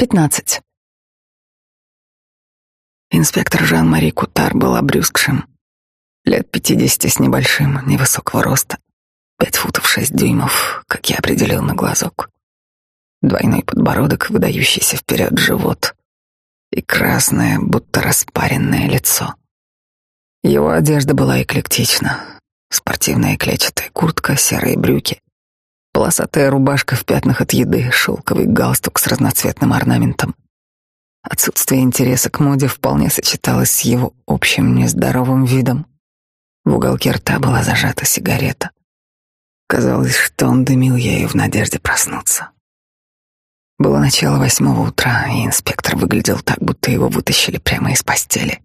Пятнадцать. Инспектор Жан-Мари Кутар был обрюзгшим, лет пятидесяти с небольшим, невысокого роста, пять футов шесть дюймов, как я определил на глазок. Двойной подбородок, выдающийся вперед живот и красное, будто распаренное лицо. Его одежда была эклектична. Спортивная клетчатая куртка, серые брюки, полосатая рубашка в пятнах от еды, шелковый галстук с разноцветным орнаментом. Отсутствие интереса к моде вполне сочеталось с его общим нездоровым видом. В уголке рта была зажата сигарета. Казалось, что он дымил ею в надежде проснуться. Было начало восьмого утра, и инспектор выглядел так, будто его вытащили прямо из постели.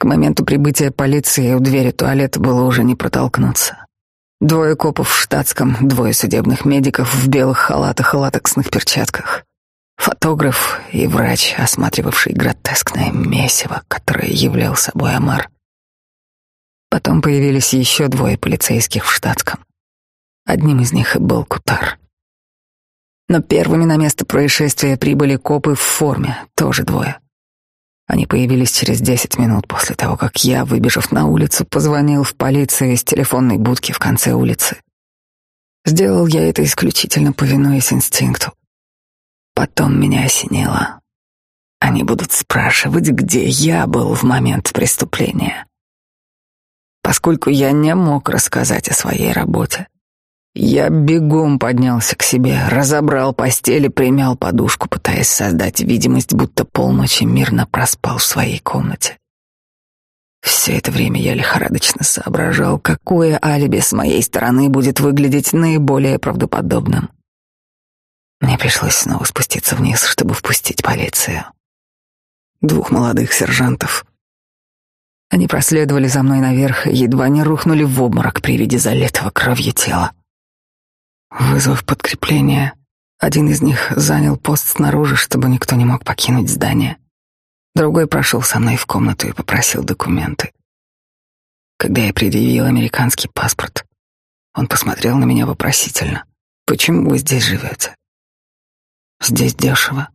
К моменту прибытия полиции у двери туалета было уже не протолкнуться. Двое копов в штатском, двое судебных медиков в белых халатах и латексных перчатках. Фотограф и врач, осматривавший гротескное месиво, которое являл собой Амар. Потом появились еще двое полицейских в штатском. Одним из них и был Кутар. Но первыми на место происшествия прибыли копы в форме, тоже двое. Они появились через десять минут после того, как я, выбежав на улицу, позвонил в полицию из телефонной будки в конце улицы. Сделал я это исключительно повинуясь инстинкту. Потом меня осенило. Они будут спрашивать, где я был в момент преступления. Поскольку я не мог рассказать о своей работе, я бегом поднялся к себе, разобрал постель и примял подушку, пытаясь создать видимость, будто полночи мирно проспал в своей комнате. Все это время я лихорадочно соображал, какое алиби с моей стороны будет выглядеть наиболее правдоподобным. Мне пришлось снова спуститься вниз, чтобы впустить полицию. Двух молодых сержантов. Они проследовали за мной наверх и едва не рухнули в обморок при виде залитого кровью тела. Вызвав подкрепление, один из них занял пост снаружи, чтобы никто не мог покинуть здание. Другой прошел со мной в комнату и попросил документы. Когда я предъявил американский паспорт, он посмотрел на меня вопросительно. «Почему вы здесь живете?» «Здесь дешево».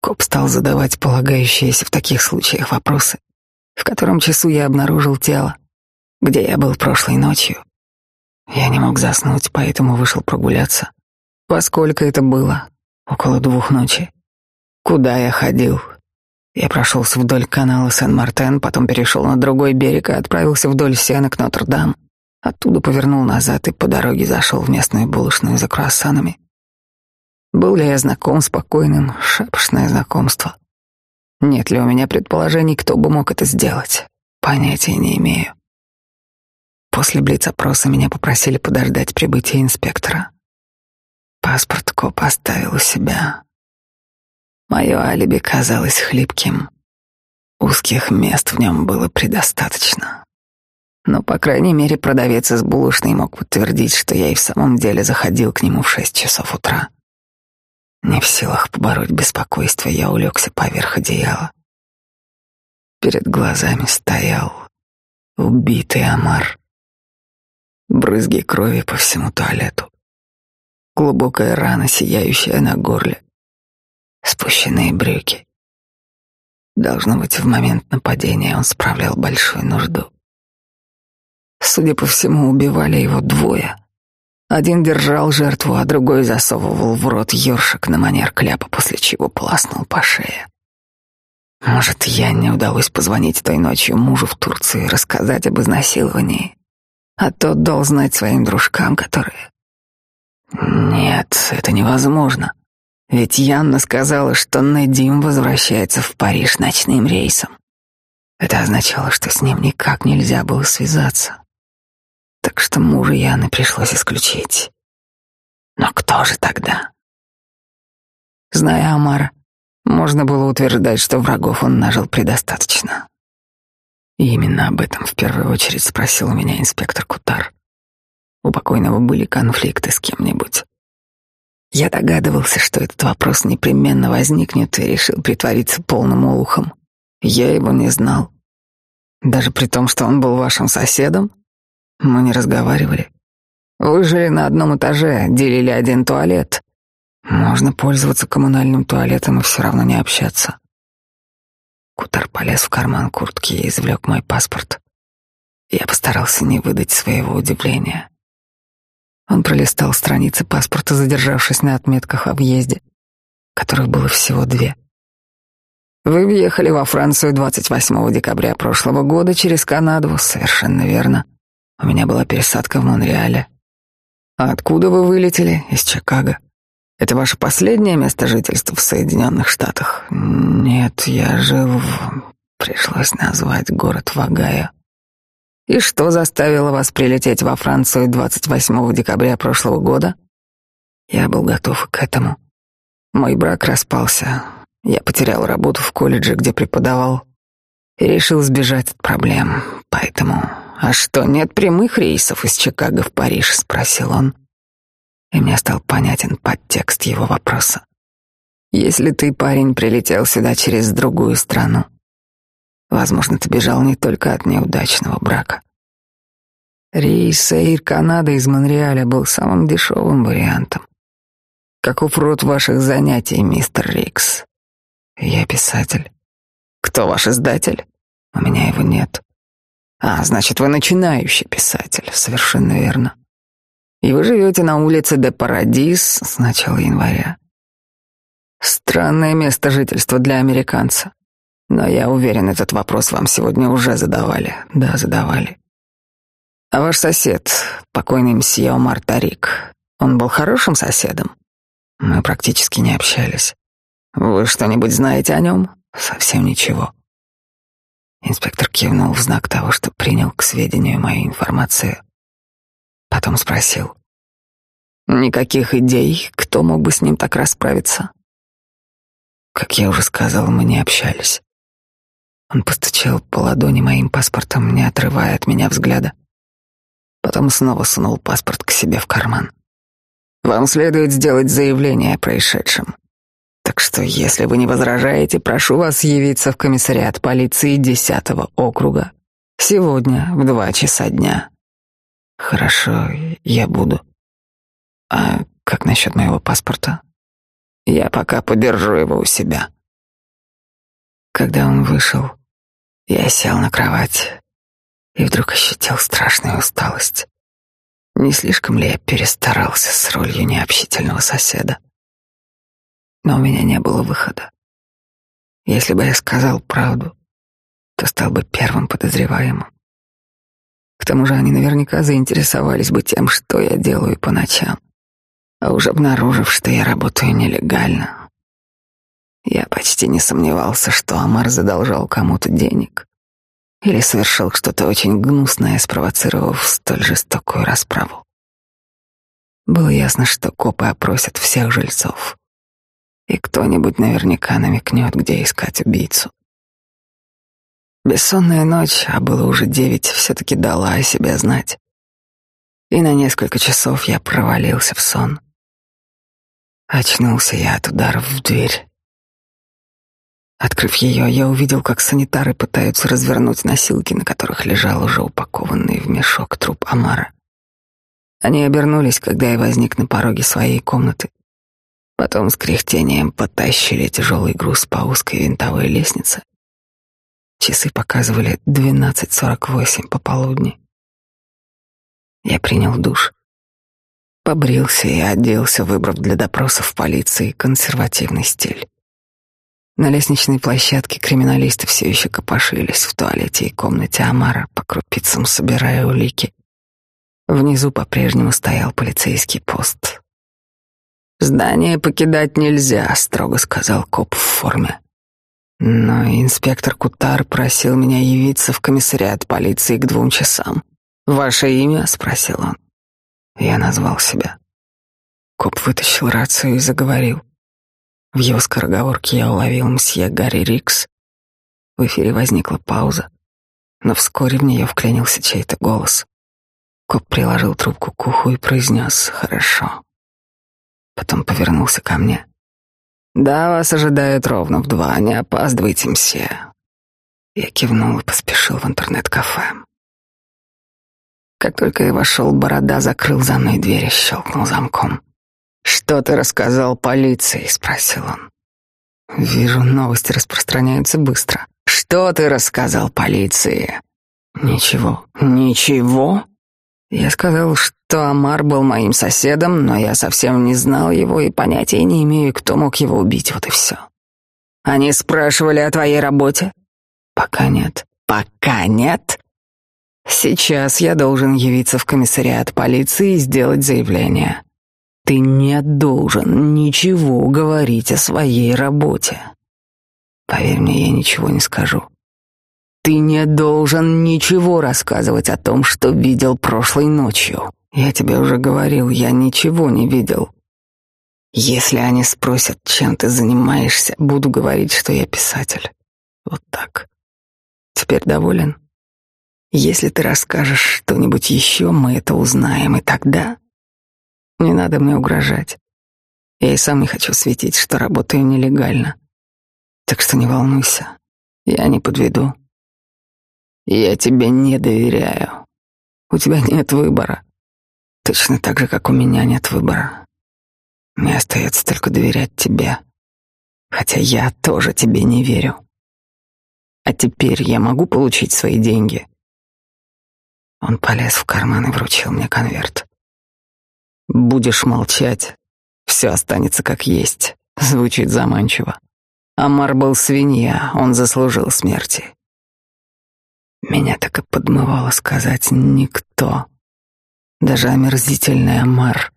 Коп стал задавать полагающиеся в таких случаях вопросы. В котором часу я обнаружил тело? Где я был прошлой ночью? Я не мог заснуть, поэтому вышел прогуляться. Поскольку это было? Около двух ночи. Куда я ходил? Я прошелся вдоль канала Сен-Мартен, потом перешел на другой берег и отправился вдоль Сена к Нотр-Дам. Оттуда повернул назад и по дороге зашел в местную булочную за круассанами. Был ли я знаком с покойным? Шапошное знакомство. Нет ли у меня предположений, кто бы мог это сделать? Понятия не имею. После блиц-опроса меня попросили подождать прибытия инспектора. Паспорт коп оставил у себя. Мое алиби казалось хлипким. Узких мест в нем было предостаточно. Но, по крайней мере, продавец из булочной мог подтвердить, что я и в самом деле заходил к нему в шесть часов утра. Не в силах побороть беспокойство, я улегся поверх одеяла. Перед глазами стоял убитый Амар. Брызги крови по всему туалету. Глубокая рана, сияющая на горле. Спущенные брюки. Должно быть, в момент нападения он справлял большую нужду. Судя по всему, убивали его двое. Один держал жертву, а другой засовывал в рот ёршик на манер кляпа, после чего полоснул по шее. Может, я не удалось позвонить той ночью мужу в Турцию и рассказать об изнасиловании а тот дал знать своим дружкам, которые... Нет, это невозможно. Ведь Янна сказала, что Надим возвращается в Париж ночным рейсом. Это означало, что с ним никак нельзя было связаться. Так что мужа Яны пришлось исключить. Но кто же тогда? Зная Амара, можно было утверждать, что врагов он нажил предостаточно. И именно об этом в первую очередь спросил у меня инспектор Кутар. У покойного были конфликты с кем-нибудь. Я догадывался, что этот вопрос непременно возникнет и решил притвориться полным улухом. Я его не знал. Даже при том, что он был вашим соседом, мы не разговаривали. Вы жили на одном этаже, делили один туалет. Можно пользоваться коммунальным туалетом и все равно не общаться. Кутар полез в карман куртки и извлек мой паспорт. Я постарался не выдать своего удивления. Он пролистал страницы паспорта, задержавшись на отметках о въезде, которых было всего две. Вы въехали во Францию 28 декабря прошлого года через Канаду, совершенно верно. У меня была пересадка в Монреале. А откуда вы вылетели? Из Чикаго. Это ваше последнее место жительства в Соединенных Штатах? Нет, я жил. Пришлось назвать город Вагая. И что заставило вас прилететь во Францию 28 декабря прошлого года? Я был готов к этому. Мой брак распался. Я потерял работу в колледже, где преподавал, и решил сбежать от проблем. Поэтому... А что, нет прямых рейсов из Чикаго в Париж? Спросил он и мне стал понятен подтекст его вопроса. Если ты, парень, прилетел сюда через другую страну, возможно, ты бежал не только от неудачного брака. Рейс Эйр Канада из Монреаля был самым дешевым вариантом. Каков род ваших занятий, мистер Рикс? Я писатель. Кто ваш издатель? У меня его нет. А, значит, вы начинающий писатель. Совершенно верно. И вы живете на улице де Парадис с начала января. Странное место жительства для американца. Но я уверен, этот вопрос вам сегодня уже задавали. Да, задавали. А ваш сосед, покойный мсье Омар Тарик, он был хорошим соседом? Мы практически не общались. Вы что-нибудь знаете о нем? Совсем ничего. Инспектор кивнул в знак того, что принял к сведению мою информацию Потом спросил. Никаких идей, кто мог бы с ним так расправиться? Как я уже сказал, мы не общались. Он постучал по ладони моим паспортом, не отрывая от меня взгляда. Потом снова сунул паспорт к себе в карман. Вам следует сделать заявление о происшедшем. Так что, если вы не возражаете, прошу вас явиться в комиссариат полиции 10 округа сегодня в два часа дня. Хорошо, я буду. А как насчет моего паспорта? Я пока подержу его у себя. Когда он вышел, я сел на кровать и вдруг ощутил страшную усталость. Не слишком ли я перестарался с ролью необщительного соседа? Но у меня не было выхода. Если бы я сказал правду, то стал бы первым подозреваемым. К тому же они наверняка заинтересовались бы тем, что я делаю по ночам. А уже обнаружив, что я работаю нелегально, я почти не сомневался, что Амар задолжал кому-то денег или совершил что-то очень гнусное, спровоцировав столь жестокую расправу. Было ясно, что копы опросят всех жильцов, и кто-нибудь наверняка намекнет, где искать убийцу. Бессонная ночь, а было уже девять, все-таки дала о себе знать. И на несколько часов я провалился в сон. Очнулся я от ударов в дверь. Открыв ее, я увидел, как санитары пытаются развернуть носилки, на которых лежал уже упакованный в мешок труп Амара. Они обернулись, когда я возник на пороге своей комнаты. Потом с кряхтением потащили тяжелый груз по узкой винтовой лестнице Часы показывали 12.48 пополудни. Я принял душ, побрился и оделся, выбрав для допросов полиции консервативный стиль. На лестничной площадке криминалисты все еще копошились в туалете и комнате Амара, по крупицам собирая улики. Внизу по-прежнему стоял полицейский пост. «Здание покидать нельзя», — строго сказал коп в форме. Но инспектор Кутар просил меня явиться в комиссариат полиции к двум часам. «Ваше имя?» — спросил он. Я назвал себя. Коп вытащил рацию и заговорил. В его скороговорке я уловил мсье Гарри Рикс. В эфире возникла пауза, но вскоре в нее вклинился чей-то голос. Коп приложил трубку к уху и произнес «Хорошо». Потом повернулся ко мне. Да, вас ожидают ровно в два, не опаздывайте, мсье. Я кивнул и поспешил в интернет-кафе. Как только я вошел, борода закрыл за мной дверь и щелкнул замком. «Что ты рассказал полиции?» — спросил он. Вижу, новости распространяются быстро. «Что ты рассказал полиции?» «Ничего». «Ничего?» Я сказал, что Амар был моим соседом, но я совсем не знал его и понятия не имею, кто мог его убить, вот и все. Они спрашивали о твоей работе? Пока нет. Пока нет? Сейчас я должен явиться в комиссариат полиции и сделать заявление. Ты не должен ничего говорить о своей работе. Поверь мне, я ничего не скажу. Ты не должен ничего рассказывать о том, что видел прошлой ночью. Я тебе уже говорил, я ничего не видел. Если они спросят, чем ты занимаешься, буду говорить, что я писатель. Вот так. Теперь доволен? Если ты расскажешь что-нибудь еще, мы это узнаем, и тогда не надо мне угрожать. Я и сам не хочу светить, что работаю нелегально. Так что не волнуйся, я не подведу. Я тебе не доверяю. У тебя нет выбора. Точно так же, как у меня нет выбора. Мне остается только доверять тебе. Хотя я тоже тебе не верю. А теперь я могу получить свои деньги. Он полез в карман и вручил мне конверт. Будешь молчать, все останется как есть. Звучит заманчиво. Амар был свинья, он заслужил смерти. Меня так и подмывало сказать «никто». Даже омерзительный Амар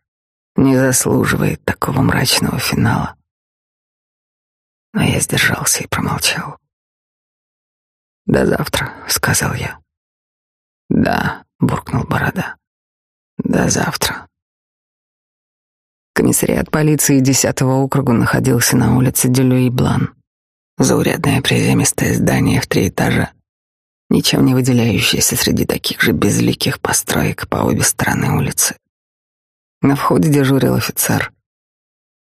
не заслуживает такого мрачного финала. Но я сдержался и промолчал. «До завтра», — сказал я. «Да», — буркнул Борода. «До завтра». Комиссариат полиции 10-го округа находился на улице Делюи-Блан. Заурядное приземистое здание в три этажа, ничем не выделяющееся среди таких же безликих построек по обе стороны улицы. На входе дежурил офицер.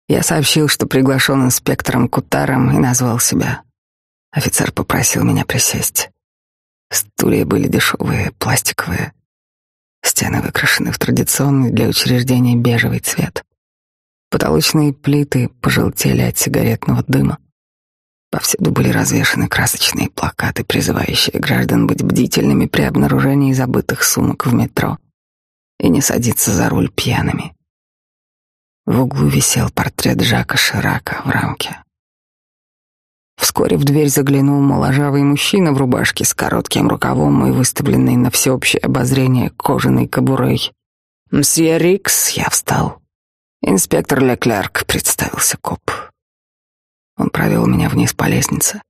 Я сообщил, что приглашен инспектором Кутаром и назвал себя. Офицер попросил меня присесть. Стулья были дешевые, пластиковые. Стены выкрашены в традиционный для учреждения бежевый цвет. Потолочные плиты пожелтели от сигаретного дыма. Повсюду были развешаны красочные плакаты, призывающие граждан быть бдительными при обнаружении забытых сумок в метро и не садиться за руль пьяными. В углу висел портрет Жака Ширака в рамке. Вскоре в дверь заглянул моложавый мужчина в рубашке с коротким рукавом и выставленной на всеобщее обозрение кожаной кобурой. «Мсье Рикс», я встал. «Инспектор Леклерк», — представился коп. Он провел меня вниз по лестнице.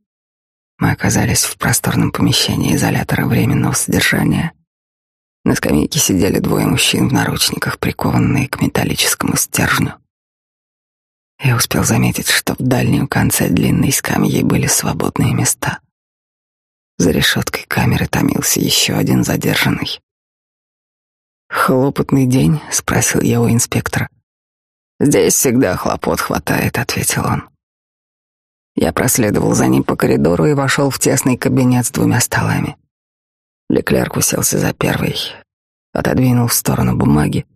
Мы оказались в просторном помещении изолятора временного содержания. На скамейке сидели двое мужчин в наручниках, прикованные к металлическому стержню. Я успел заметить, что в дальнем конце длинной скамьи были свободные места. За решеткой камеры томился еще один задержанный. «Хлопотный день?» — спросил я у инспектора. «Здесь всегда хлопот хватает», — ответил он. Я проследовал за ним по коридору и вошел в тесный кабинет с двумя столами. Леклерк уселся за первый, отодвинул в сторону бумаги,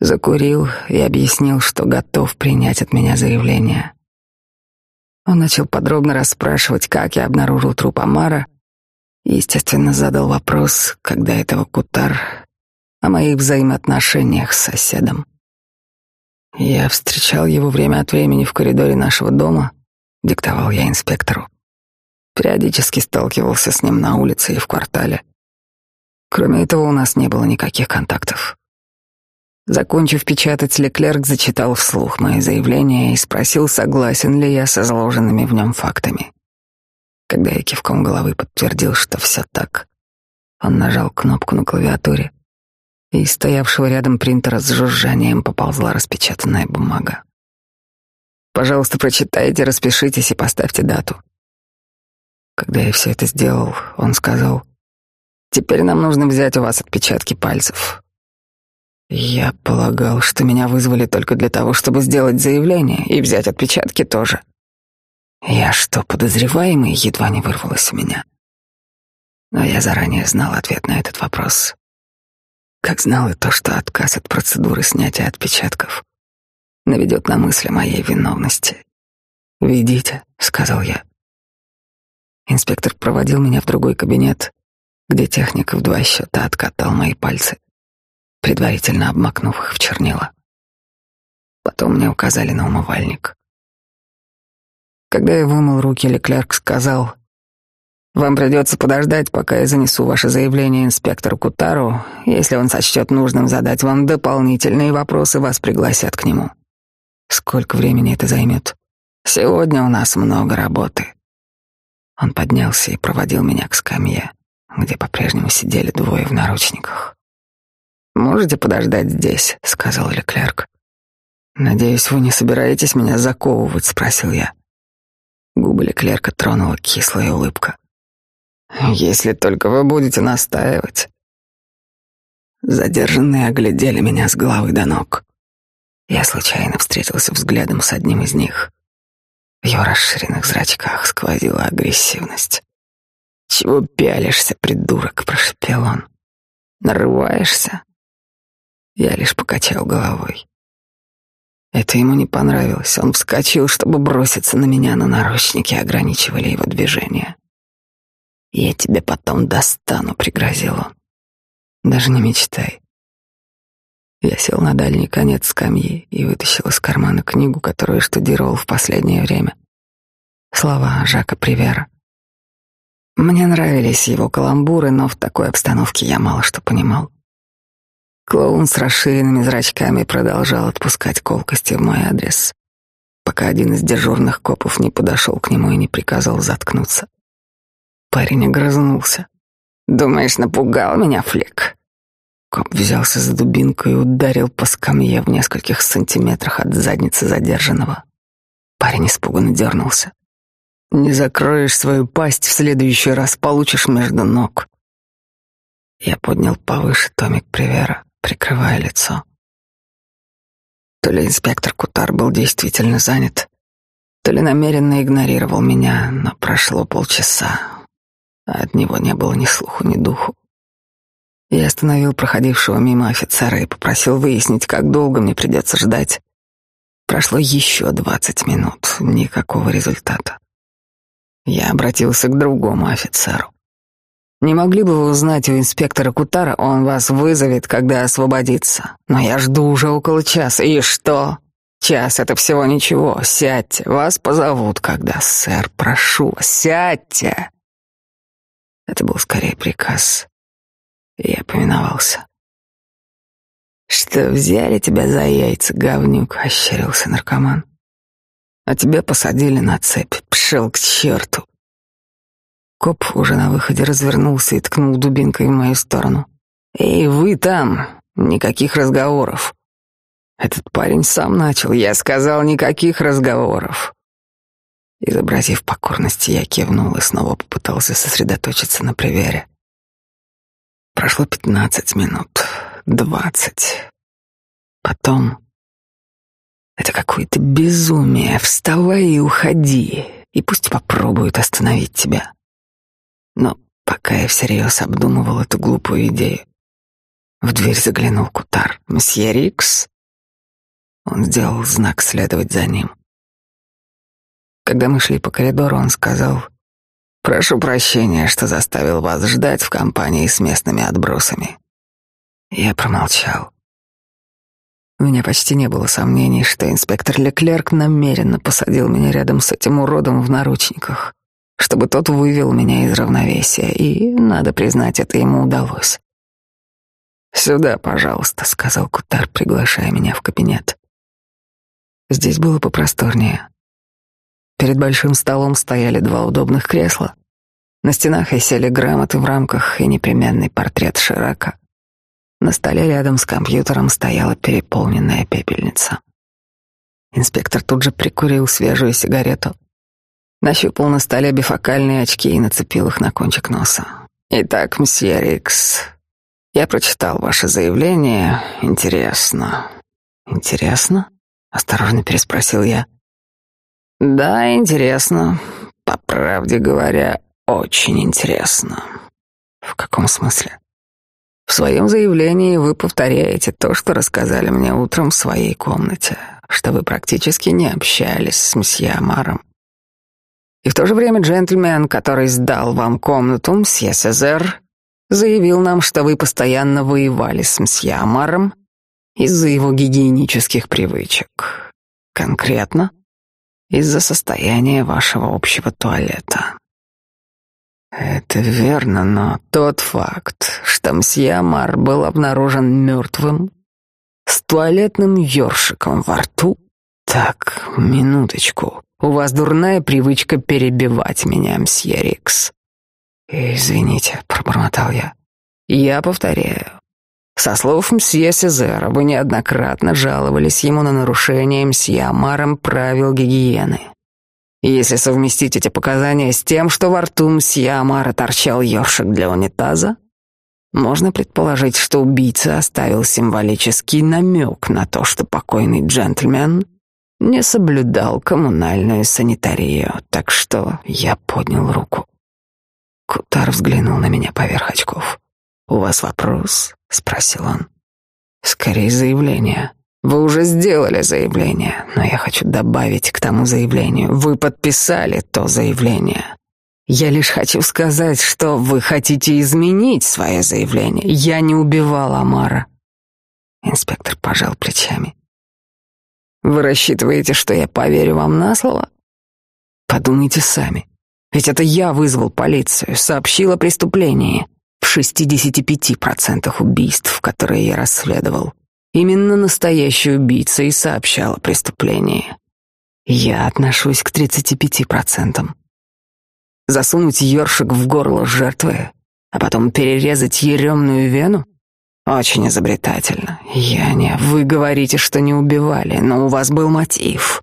закурил и объяснил, что готов принять от меня заявление. Он начал подробно расспрашивать, как я обнаружил труп Амара, и, естественно, задал вопрос, когда этого Кутар, о моих взаимоотношениях с соседом. Я встречал его время от времени в коридоре нашего дома, диктовал я инспектору. Периодически сталкивался с ним на улице и в квартале. Кроме этого, у нас не было никаких контактов. Закончив печатать, Леклерк зачитал вслух мои заявления и спросил, согласен ли я с изложенными в нем фактами. Когда я кивком головы подтвердил, что все так, он нажал кнопку на клавиатуре, и из стоявшего рядом принтера с жужжанием поползла распечатанная бумага. «Пожалуйста, прочитайте, распишитесь и поставьте дату». Когда я все это сделал, он сказал, «Теперь нам нужно взять у вас отпечатки пальцев. Я полагал, что меня вызвали только для того, чтобы сделать заявление и взять отпечатки тоже. Я что, подозреваемый, едва не вырвалось у меня. Но я заранее знал ответ на этот вопрос. Как знал и то, что отказ от процедуры снятия отпечатков наведет на мысль моей виновности. «Ведите», — сказал я. Инспектор проводил меня в другой кабинет, где техник в два счета откатал мои пальцы, предварительно обмакнув их в чернила. Потом мне указали на умывальник. Когда я вымыл руки, Леклерк сказал, «Вам придется подождать, пока я занесу ваше заявление инспектору Кутару. Если он сочтет нужным задать вам дополнительные вопросы, вас пригласят к нему. Сколько времени это займет? Сегодня у нас много работы». Он поднялся и проводил меня к скамье, где по-прежнему сидели двое в наручниках. «Можете подождать здесь», — сказал Леклерк. «Надеюсь, вы не собираетесь меня заковывать?» — спросил я. Губы Леклерка тронула кислая улыбка. «Если только вы будете настаивать». Задержанные оглядели меня с головы до ног. Я случайно встретился взглядом с одним из них. В его расширенных зрачках сквозила агрессивность. «Чего пялишься, придурок?» — прошепел он. «Нарываешься?» Я лишь покачал головой. Это ему не понравилось. Он вскочил, чтобы броситься на меня, но наручники ограничивали его движение. «Я тебя потом достану», — пригрозил он. «Даже не мечтай». Я сел на дальний конец скамьи и вытащил из кармана книгу, которую штудировал в последнее время. Слова Жака Привера. Мне нравились его каламбуры, но в такой обстановке я мало что понимал. Клоун с расширенными зрачками продолжал отпускать колкости в мой адрес, пока один из дежурных копов не подошел к нему и не приказал заткнуться. Парень огрызнулся. «Думаешь, напугал меня, Флик?» Коп взялся за дубинку и ударил по скамье в нескольких сантиметрах от задницы задержанного. Парень испуганно дернулся. «Не закроешь свою пасть, в следующий раз получишь между ног». Я поднял повыше томик Привера прикрывая лицо. То ли инспектор Кутар был действительно занят, то ли намеренно игнорировал меня, но прошло полчаса, а от него не было ни слуху, ни духу. Я остановил проходившего мимо офицера и попросил выяснить, как долго мне придется ждать. Прошло еще двадцать минут, никакого результата. Я обратился к другому офицеру. Не могли бы вы узнать у инспектора Кутара, он вас вызовет, когда освободится. Но я жду уже около часа. И что? Час — это всего ничего. Сядьте, вас позовут, когда, сэр, прошу сядьте. Это был скорее приказ. Я повиновался. «Что, взяли тебя за яйца, говнюк?» — ощерился наркоман. «А тебя посадили на цепь. Пшел к черту!» Коп уже на выходе развернулся и ткнул дубинкой в мою сторону. «Эй, вы там! Никаких разговоров!» Этот парень сам начал. Я сказал, никаких разговоров. Изобразив покорность, я кивнул и снова попытался сосредоточиться на привере. Прошло пятнадцать минут, двадцать. Потом... Это какое-то безумие. Вставай и уходи, и пусть попробуют остановить тебя. Но пока я всерьез обдумывал эту глупую идею, в дверь заглянул Кутар. «Мсье Рикс?» Он сделал знак следовать за ним. Когда мы шли по коридору, он сказал, «Прошу прощения, что заставил вас ждать в компании с местными отбросами». Я промолчал. У меня почти не было сомнений, что инспектор Леклерк намеренно посадил меня рядом с этим уродом в наручниках чтобы тот вывел меня из равновесия, и, надо признать, это ему удалось. «Сюда, пожалуйста», — сказал Кутар, приглашая меня в кабинет. Здесь было попросторнее. Перед большим столом стояли два удобных кресла. На стенах висели грамоты в рамках и непременный портрет Ширака. На столе рядом с компьютером стояла переполненная пепельница. Инспектор тут же прикурил свежую сигарету, Нащупал на столе бифокальные очки и нацепил их на кончик носа. «Итак, мсье Рикс, я прочитал ваше заявление. Интересно». «Интересно?» — осторожно переспросил я. «Да, интересно. По правде говоря, очень интересно». «В каком смысле?» «В своем заявлении вы повторяете то, что рассказали мне утром в своей комнате. что вы практически не общались с мсье Амаром. И в то же время джентльмен, который сдал вам комнату, мсье Сезер, заявил нам, что вы постоянно воевали с мсье Амаром из-за его гигиенических привычек. Конкретно из-за состояния вашего общего туалета. Это верно, но тот факт, что мсье Амар был обнаружен мертвым, с туалетным ёршиком во рту. Так, минуточку. У вас дурная привычка перебивать меня, мсье Рикс. Извините, пробормотал я. Я повторяю. Со слов мсье Сезера, вы неоднократно жаловались ему на нарушение мсье Амаром правил гигиены. Если совместить эти показания с тем, что во рту мсье Амара торчал ёршик для унитаза, можно предположить, что убийца оставил символический намек на то, что покойный джентльмен не соблюдал коммунальную санитарию, так что я поднял руку. Кутар взглянул на меня поверх очков. «У вас вопрос?» — спросил он. «Скорее заявление. Вы уже сделали заявление, но я хочу добавить к тому заявлению. Вы подписали то заявление. Я лишь хочу сказать, что вы хотите изменить свое заявление. Я не убивал Амара». Инспектор пожал плечами. «Вы рассчитываете, что я поверю вам на слово? Подумайте сами. Ведь это я вызвал полицию, сообщил о преступлении. В 65% убийств, которые я расследовал, именно настоящий убийца и сообщал о преступлении. Я отношусь к 35%. Засунуть ёршик в горло жертвы, а потом перерезать еремную вену? Очень изобретательно. Я не... Вы говорите, что не убивали, но у вас был мотив.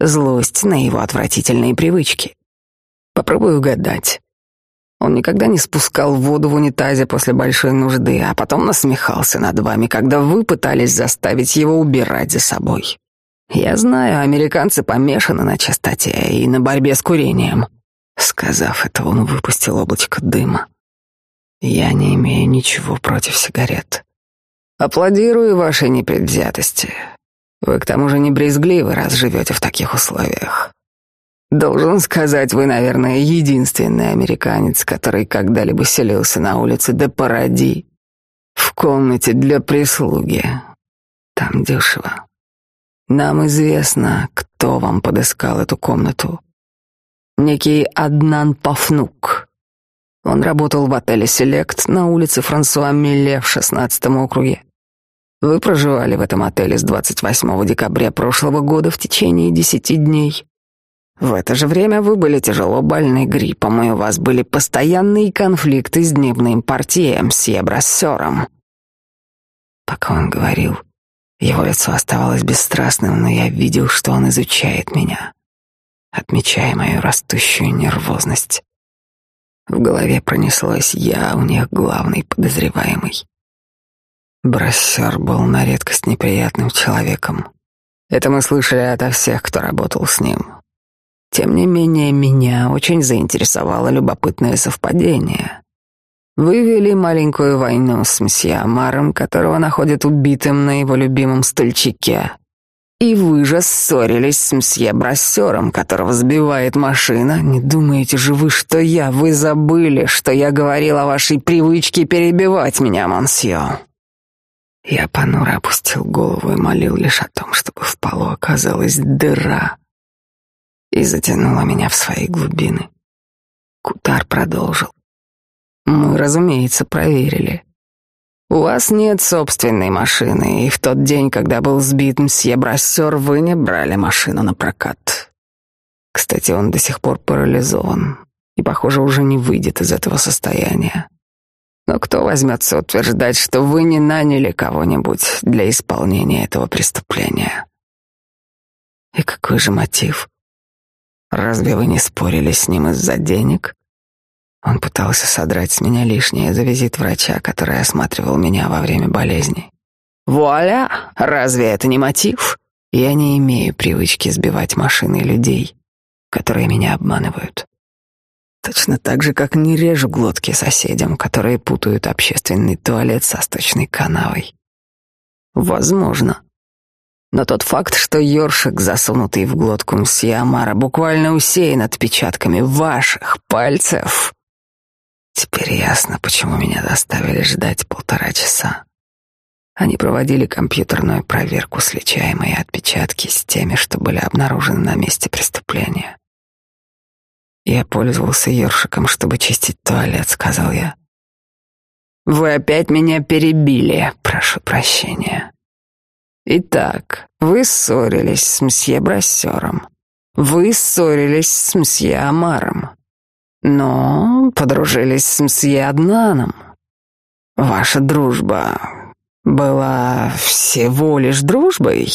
Злость на его отвратительные привычки. Попробую угадать. Он никогда не спускал воду в унитазе после большой нужды, а потом насмехался над вами, когда вы пытались заставить его убирать за собой. Я знаю, американцы помешаны на чистоте и на борьбе с курением. Сказав это, он выпустил облачко дыма. Я не имею ничего против сигарет. Аплодирую вашей непредвзятости. Вы к тому же не брезгливы, раз живете в таких условиях. Должен сказать, вы, наверное, единственный американец, который когда-либо селился на улице де Паради, в комнате для прислуги. Там дешево. Нам известно, кто вам подыскал эту комнату. Некий Аднан Пафнук. Он работал в отеле «Селект» на улице Франсуа Милле в шестнадцатом округе. Вы проживали в этом отеле с 28 декабря прошлого года в течение десяти дней. В это же время вы были тяжело больны гриппом, и у вас были постоянные конфликты с дневным портье мсье Брассером. Пока он говорил, его лицо оставалось бесстрастным, но я видел, что он изучает меня, отмечая мою растущую нервозность. В голове пронеслось «я у них главный подозреваемый». Брассер был на редкость неприятным человеком. Это мы слышали ото всех, кто работал с ним. Тем не менее, меня очень заинтересовало любопытное совпадение. Вы вели маленькую войну с мсье Амаром, которого находят убитым на его любимом стульчике. И вы же ссорились с мсье Брассером, которого сбивает машина. Не думаете же вы, что я? Вы забыли, что я говорил о вашей привычке перебивать меня, мансье. Я понуро опустил голову и молил лишь о том, чтобы в полу оказалась дыра, и затянула меня в свои глубины. Кутар продолжил. Мы, разумеется, проверили. У вас нет собственной машины, и в тот день, когда был сбит мсье Брассер, вы не брали машину на прокат. Кстати, он до сих пор парализован и, похоже, уже не выйдет из этого состояния. Но кто возьмется утверждать, что вы не наняли кого-нибудь для исполнения этого преступления? И какой же мотив? Разве вы не спорили с ним из-за денег? Он пытался содрать с меня лишнее за визит врача, который осматривал меня во время болезни. Вуаля! Разве это не мотив? Я не имею привычки сбивать машины людей, которые меня обманывают. Точно так же, как не режу глотки соседям, которые путают общественный туалет со сточной канавой. Возможно. Но тот факт, что ёршик, засунутый в глотку мсье Амара, буквально усеян отпечатками ваших пальцев... Теперь ясно, почему меня заставили ждать полтора часа. Они проводили компьютерную проверку, сличая мои отпечатки с теми, что были обнаружены на месте преступления. Я пользовался ёршиком, чтобы чистить туалет, сказал я. Вы опять меня перебили, прошу прощения. Итак, вы ссорились с мсье Брассером. Вы ссорились с мсье Амаром. Но подружились с мсье Аднаном. Ваша дружба была всего лишь дружбой.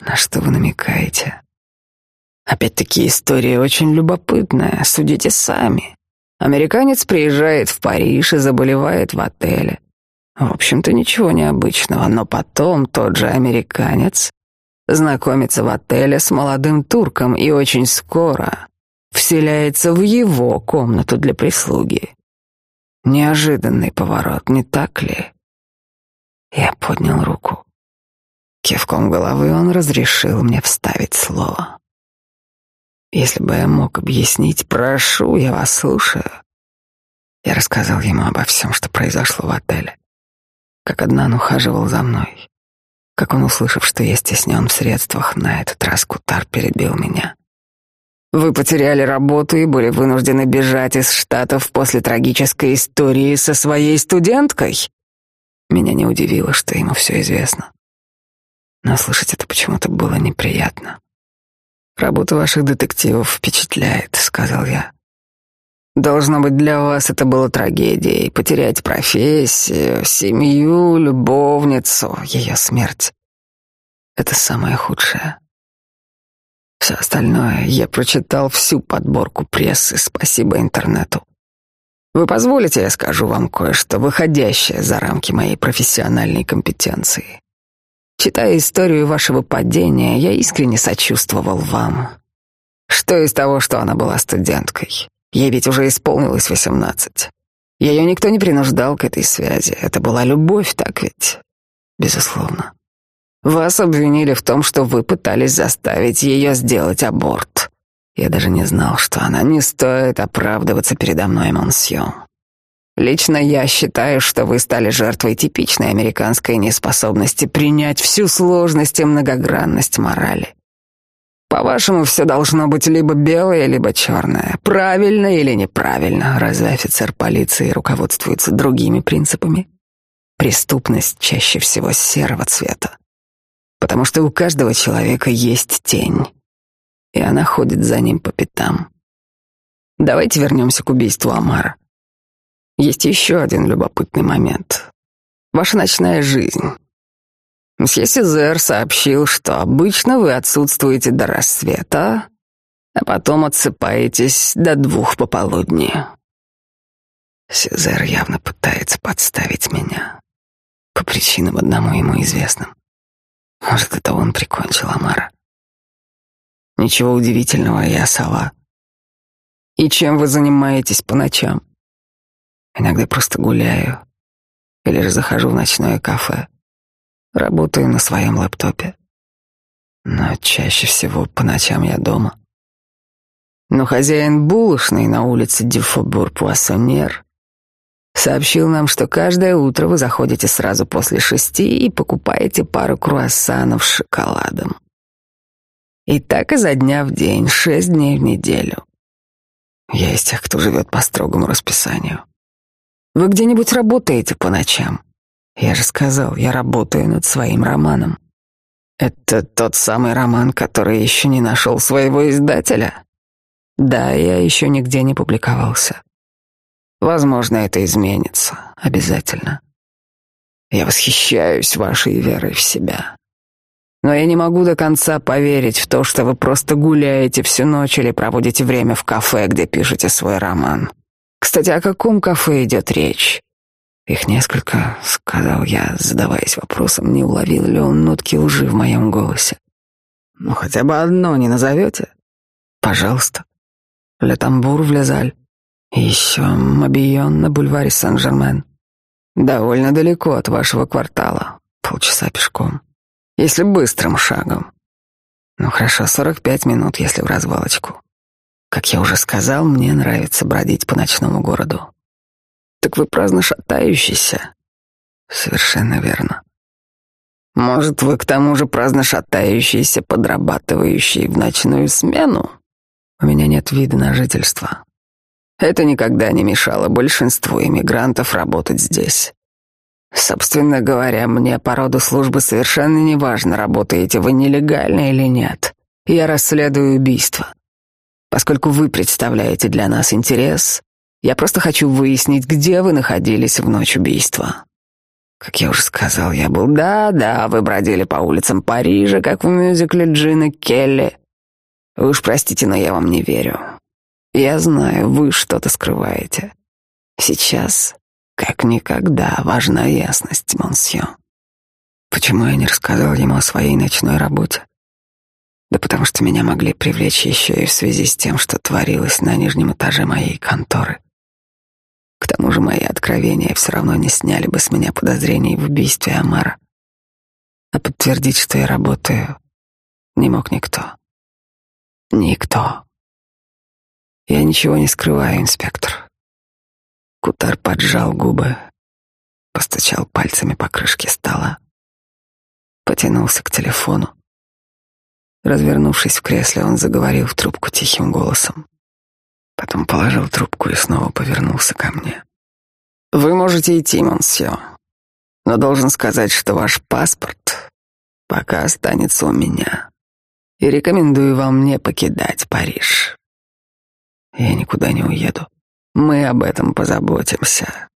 На что вы намекаете? Опять-таки история очень любопытная, судите сами. Американец приезжает в Париж и заболевает в отеле. В общем-то, ничего необычного, но потом тот же американец знакомится в отеле с молодым турком и очень скоро вселяется в его комнату для прислуги. Неожиданный поворот, не так ли? Я поднял руку. Кивком головы он разрешил мне вставить слово. Если бы я мог объяснить, прошу, я вас слушаю. Я рассказал ему обо всем, что произошло в отеле как Аднан ухаживал за мной, как он, услышав, что я стеснен в средствах, на этот раз Кутар перебил меня. Вы потеряли работу и были вынуждены бежать из Штатов после трагической истории со своей студенткой. Меня не удивило, что ему все известно. Но слышать это почему-то было неприятно. Работа ваших детективов впечатляет, сказал я. Должно быть, для вас это было трагедией. Потерять профессию, семью, любовницу, ее смерть. Это самое худшее. Все остальное я прочитал всю подборку прессы, спасибо интернету. Вы позволите, я скажу вам кое-что, выходящее за рамки моей профессиональной компетенции. Читая историю вашего падения, я искренне сочувствовал вам. Что из того, что она была студенткой? Ей ведь уже исполнилось восемнадцать. Ее никто не принуждал к этой связи. Это была любовь, так ведь? Безусловно. Вас обвинили в том, что вы пытались заставить ее сделать аборт. Я даже не знал, что она не стоит оправдываться передо мной, монсье. Лично я считаю, что вы стали жертвой типичной американской неспособности принять всю сложность и многогранность морали. По-вашему, все должно быть либо белое, либо черное, правильно или неправильно. Разве офицер полиции руководствуется другими принципами? Преступность чаще всего серого цвета, потому что у каждого человека есть тень, и она ходит за ним по пятам. Давайте вернемся к убийству Амара. Есть еще один любопытный момент. Ваша ночная жизнь. Мсье Сизер сообщил, что обычно вы отсутствуете до рассвета, а потом отсыпаетесь до двух пополудни. Сизер явно пытается подставить меня по причинам одному ему известным. Может, это он прикончил Амара. Ничего удивительного, я сова. И чем вы занимаетесь по ночам? Иногда просто гуляю или захожу в ночное кафе. Работаю на своем лэптопе. Но чаще всего по ночам я дома. Но хозяин булочной на улице Дюфобур-Пуассонер сообщил нам, что каждое утро вы заходите сразу после шести и покупаете пару круассанов с шоколадом. И так изо дня в день, шесть дней в неделю. Из тех, кто живет по строгому расписанию. Вы где-нибудь работаете по ночам? Я же сказал, я работаю над своим романом. Это тот самый роман, который еще не нашел своего издателя? Да, я еще нигде не публиковался. Возможно, это изменится. Обязательно. Я восхищаюсь вашей верой в себя. Но я не могу до конца поверить в то, что вы просто гуляете всю ночь или проводите время в кафе, где пишете свой роман. Кстати, о каком кафе идет речь? Их несколько, сказал я, задаваясь вопросом, не уловил ли он нотки лжи в моем голосе. Ну, хотя бы одно не назовете? Пожалуйста. Ле Тамбур в Лезаль. Еще Мобион на бульваре Сен-Жермен. Довольно далеко от вашего квартала. Полчаса пешком. если быстрым шагом. Ну хорошо, сорок пять минут, если в развалочку. Как я уже сказал, мне нравится бродить по ночному городу. Так вы праздно шатающийся. Совершенно верно. Может, вы к тому же праздно шатающийся, подрабатывающий в ночную смену? У меня нет вида на жительство. Это никогда не мешало большинству иммигрантов работать здесь. Собственно говоря, мне по роду службы совершенно не важно, работаете вы нелегально или нет. Я расследую убийство. Поскольку вы представляете для нас интерес, я просто хочу выяснить, где вы находились в ночь убийства. Как я уже сказал, я был... Да-да, вы бродили по улицам Парижа, как в мюзикле Джина Келли. Вы уж простите, но я вам не верю. Я знаю, вы что-то скрываете. Сейчас, как никогда, важна ясность, монсье. Почему я не рассказал ему о своей ночной работе? Да потому что меня могли привлечь еще и в связи с тем, что творилось на нижнем этаже моей конторы. К тому же мои откровения все равно не сняли бы с меня подозрений в убийстве Амара. А подтвердить, что я работаю, не мог никто. Никто. Я ничего не скрываю, инспектор. Кутар поджал губы, постучал пальцами по крышке стола, потянулся к телефону. Развернувшись в кресле, он заговорил в трубку тихим голосом. Потом положил трубку и снова повернулся ко мне. «Вы можете идти, Монсье, но должен сказать, что ваш паспорт пока останется у меня, и рекомендую вам не покидать Париж. Я никуда не уеду. Мы об этом позаботимся».